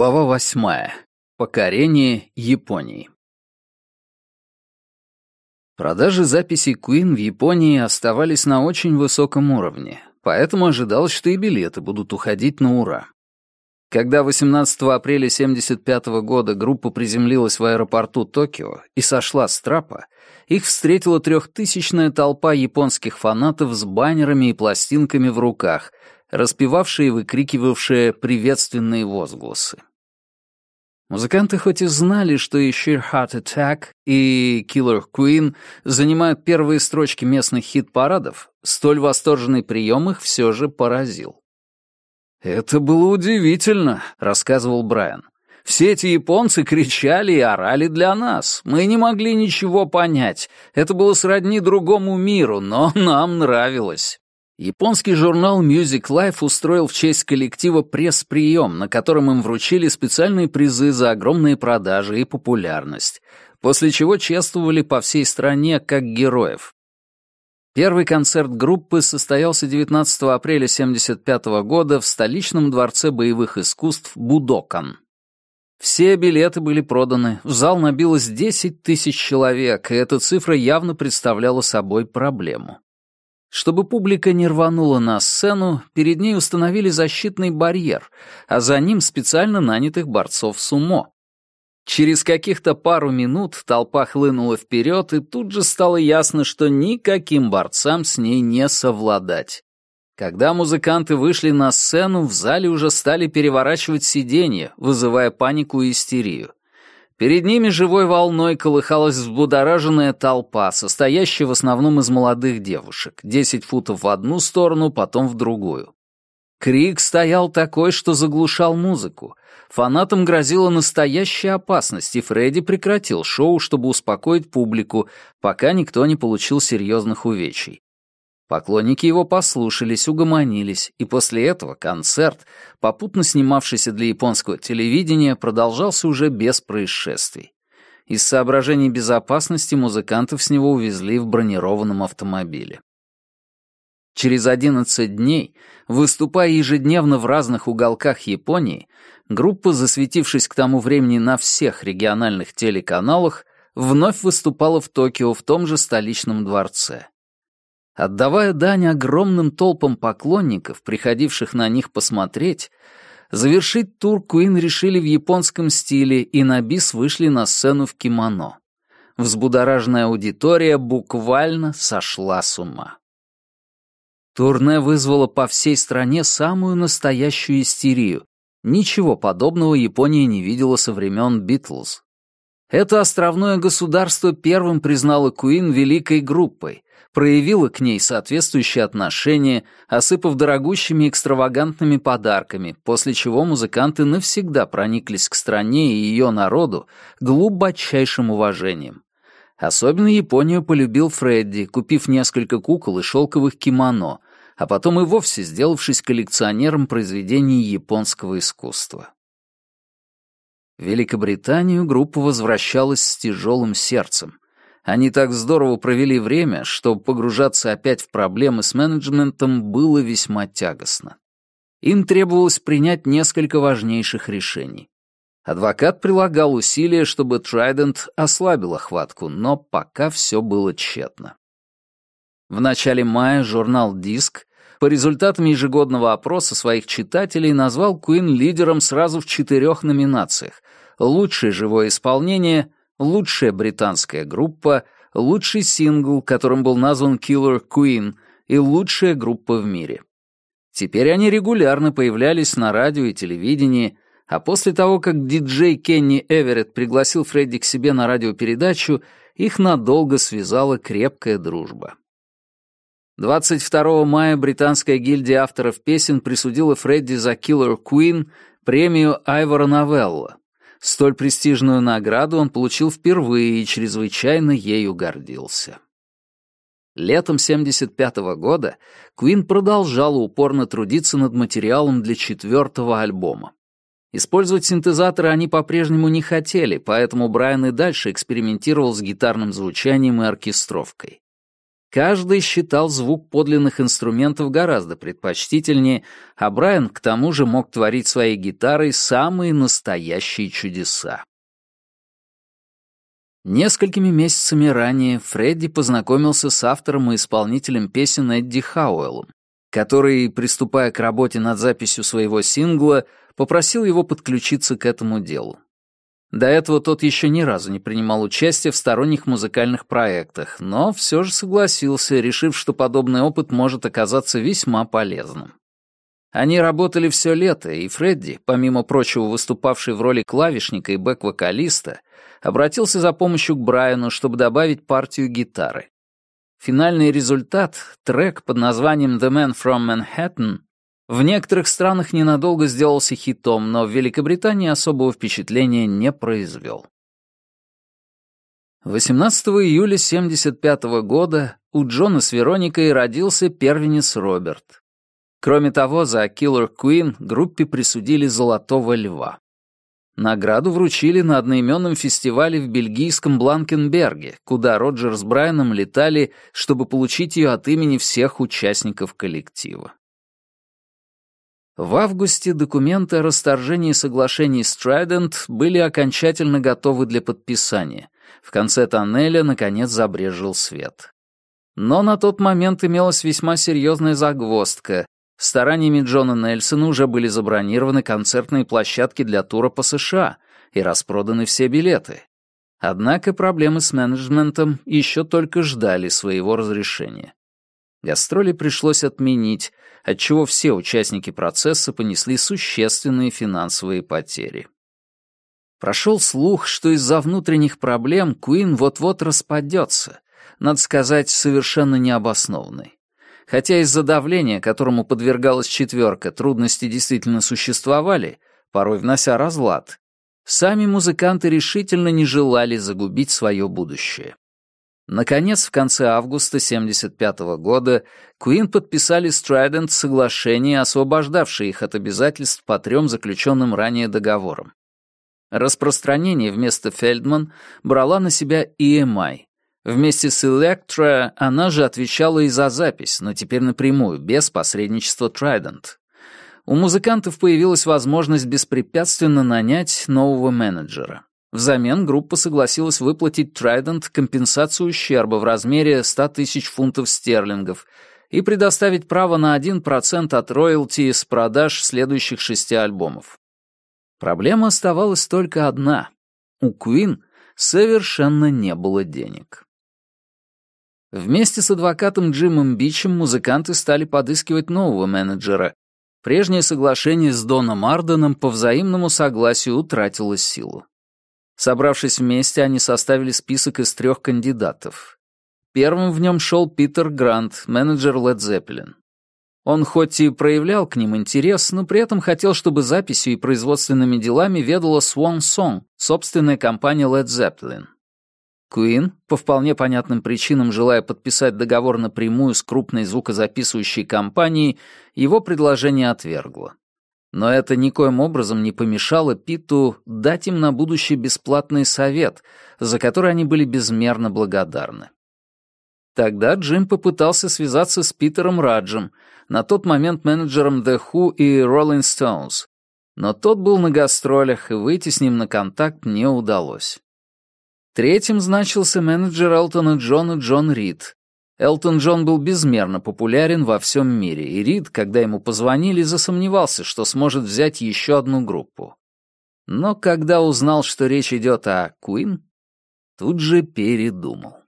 Глава восьмая. Покорение Японии. Продажи записей Queen в Японии оставались на очень высоком уровне, поэтому ожидалось, что и билеты будут уходить на ура. Когда 18 апреля 1975 года группа приземлилась в аэропорту Токио и сошла с трапа, их встретила трехтысячная толпа японских фанатов с баннерами и пластинками в руках, распевавшие и выкрикивавшие приветственные возгласы. Музыканты хоть и знали, что и Sheer Heart Attack и Killer Queen занимают первые строчки местных хит-парадов, столь восторженный прием их все же поразил. «Это было удивительно», — рассказывал Брайан. «Все эти японцы кричали и орали для нас. Мы не могли ничего понять. Это было сродни другому миру, но нам нравилось». Японский журнал Music Life устроил в честь коллектива пресс-прием, на котором им вручили специальные призы за огромные продажи и популярность, после чего чествовали по всей стране как героев. Первый концерт группы состоялся 19 апреля 1975 года в столичном дворце боевых искусств «Будокан». Все билеты были проданы, в зал набилось 10 тысяч человек, и эта цифра явно представляла собой проблему. Чтобы публика не рванула на сцену, перед ней установили защитный барьер, а за ним специально нанятых борцов сумо. Через каких-то пару минут толпа хлынула вперед, и тут же стало ясно, что никаким борцам с ней не совладать. Когда музыканты вышли на сцену, в зале уже стали переворачивать сиденья, вызывая панику и истерию. Перед ними живой волной колыхалась взбудораженная толпа, состоящая в основном из молодых девушек, 10 футов в одну сторону, потом в другую. Крик стоял такой, что заглушал музыку. Фанатам грозила настоящая опасность, и Фредди прекратил шоу, чтобы успокоить публику, пока никто не получил серьезных увечий. Поклонники его послушались, угомонились, и после этого концерт, попутно снимавшийся для японского телевидения, продолжался уже без происшествий. Из соображений безопасности музыкантов с него увезли в бронированном автомобиле. Через 11 дней, выступая ежедневно в разных уголках Японии, группа, засветившись к тому времени на всех региональных телеканалах, вновь выступала в Токио в том же столичном дворце. Отдавая дань огромным толпам поклонников, приходивших на них посмотреть, завершить тур Куин решили в японском стиле и на бис вышли на сцену в кимоно. Взбудораженная аудитория буквально сошла с ума. Турне вызвало по всей стране самую настоящую истерию. Ничего подобного Япония не видела со времен «Битлз». Это островное государство первым признало Куин великой группой, проявило к ней соответствующие отношения, осыпав дорогущими экстравагантными подарками, после чего музыканты навсегда прониклись к стране и ее народу глубочайшим уважением. Особенно Японию полюбил Фредди, купив несколько кукол и шелковых кимоно, а потом и вовсе сделавшись коллекционером произведений японского искусства. Великобританию группа возвращалась с тяжелым сердцем. Они так здорово провели время, что погружаться опять в проблемы с менеджментом было весьма тягостно. Им требовалось принять несколько важнейших решений. Адвокат прилагал усилия, чтобы Трайдент ослабил охватку, но пока все было тщетно. В начале мая журнал «Диск» По результатам ежегодного опроса своих читателей назвал Куин лидером сразу в четырех номинациях «Лучшее живое исполнение», «Лучшая британская группа», «Лучший сингл», которым был назван Killer Queen, и «Лучшая группа в мире». Теперь они регулярно появлялись на радио и телевидении, а после того, как диджей Кенни Эверетт пригласил Фредди к себе на радиопередачу, их надолго связала крепкая дружба. 22 мая британская гильдия авторов песен присудила Фредди за «Killer Queen» премию Айвора Новелла. Столь престижную награду он получил впервые и чрезвычайно ею гордился. Летом 1975 года Куин продолжал упорно трудиться над материалом для четвертого альбома. Использовать синтезаторы они по-прежнему не хотели, поэтому Брайан и дальше экспериментировал с гитарным звучанием и оркестровкой. Каждый считал звук подлинных инструментов гораздо предпочтительнее, а Брайан к тому же мог творить своей гитарой самые настоящие чудеса. Несколькими месяцами ранее Фредди познакомился с автором и исполнителем песен Эдди Хауэллом, который, приступая к работе над записью своего сингла, попросил его подключиться к этому делу. До этого тот еще ни разу не принимал участие в сторонних музыкальных проектах, но все же согласился, решив, что подобный опыт может оказаться весьма полезным. Они работали все лето, и Фредди, помимо прочего выступавший в роли клавишника и бэк-вокалиста, обратился за помощью к Брайану, чтобы добавить партию гитары. Финальный результат, трек под названием «The Man from Manhattan», в некоторых странах ненадолго сделался хитом, но в Великобритании особого впечатления не произвел. 18 июля 1975 года у Джона с Вероникой родился первенец Роберт. Кроме того, за «Киллер Куин» группе присудили «Золотого льва». Награду вручили на одноименном фестивале в бельгийском Бланкенберге, куда Роджер с Брайаном летали, чтобы получить ее от имени всех участников коллектива. В августе документы о расторжении соглашений Strident были окончательно готовы для подписания. В конце тоннеля, наконец, забрежил свет. Но на тот момент имелась весьма серьезная загвоздка. Стараниями Джона Нельсона уже были забронированы концертные площадки для тура по США и распроданы все билеты. Однако проблемы с менеджментом еще только ждали своего разрешения. Гастроли пришлось отменить, отчего все участники процесса понесли существенные финансовые потери. Прошел слух, что из-за внутренних проблем Куин вот-вот распадется, надо сказать, совершенно необоснованный. Хотя из-за давления, которому подвергалась четверка, трудности действительно существовали, порой внося разлад, сами музыканты решительно не желали загубить свое будущее. Наконец, в конце августа 1975 года Куин подписали с Трайдент соглашение, освобождавшее их от обязательств по трем заключенным ранее договорам. Распространение вместо Фельдман брала на себя EMI. Вместе с Electra она же отвечала и за запись, но теперь напрямую, без посредничества Trident. У музыкантов появилась возможность беспрепятственно нанять нового менеджера. Взамен группа согласилась выплатить Trident компенсацию ущерба в размере 100 тысяч фунтов стерлингов и предоставить право на 1% от роялти с продаж следующих шести альбомов. Проблема оставалась только одна. У Queen совершенно не было денег. Вместе с адвокатом Джимом Бичем музыканты стали подыскивать нового менеджера. Прежнее соглашение с Доном Арденом по взаимному согласию утратило силу. Собравшись вместе, они составили список из трех кандидатов. Первым в нем шел Питер Грант, менеджер Led Zeppelin. Он хоть и проявлял к ним интерес, но при этом хотел, чтобы записью и производственными делами ведала Swan Song, собственная компания Led Zeppelin. Куин, по вполне понятным причинам желая подписать договор напрямую с крупной звукозаписывающей компанией, его предложение отвергло. Но это никоим образом не помешало Питу дать им на будущее бесплатный совет, за который они были безмерно благодарны. Тогда Джим попытался связаться с Питером Раджем, на тот момент менеджером The Who и Rolling Stones, но тот был на гастролях, и выйти с ним на контакт не удалось. Третьим значился менеджер Элтона Джона Джон Рид, Элтон Джон был безмерно популярен во всем мире, и Рид, когда ему позвонили, засомневался, что сможет взять еще одну группу. Но когда узнал, что речь идет о Куин, тут же передумал.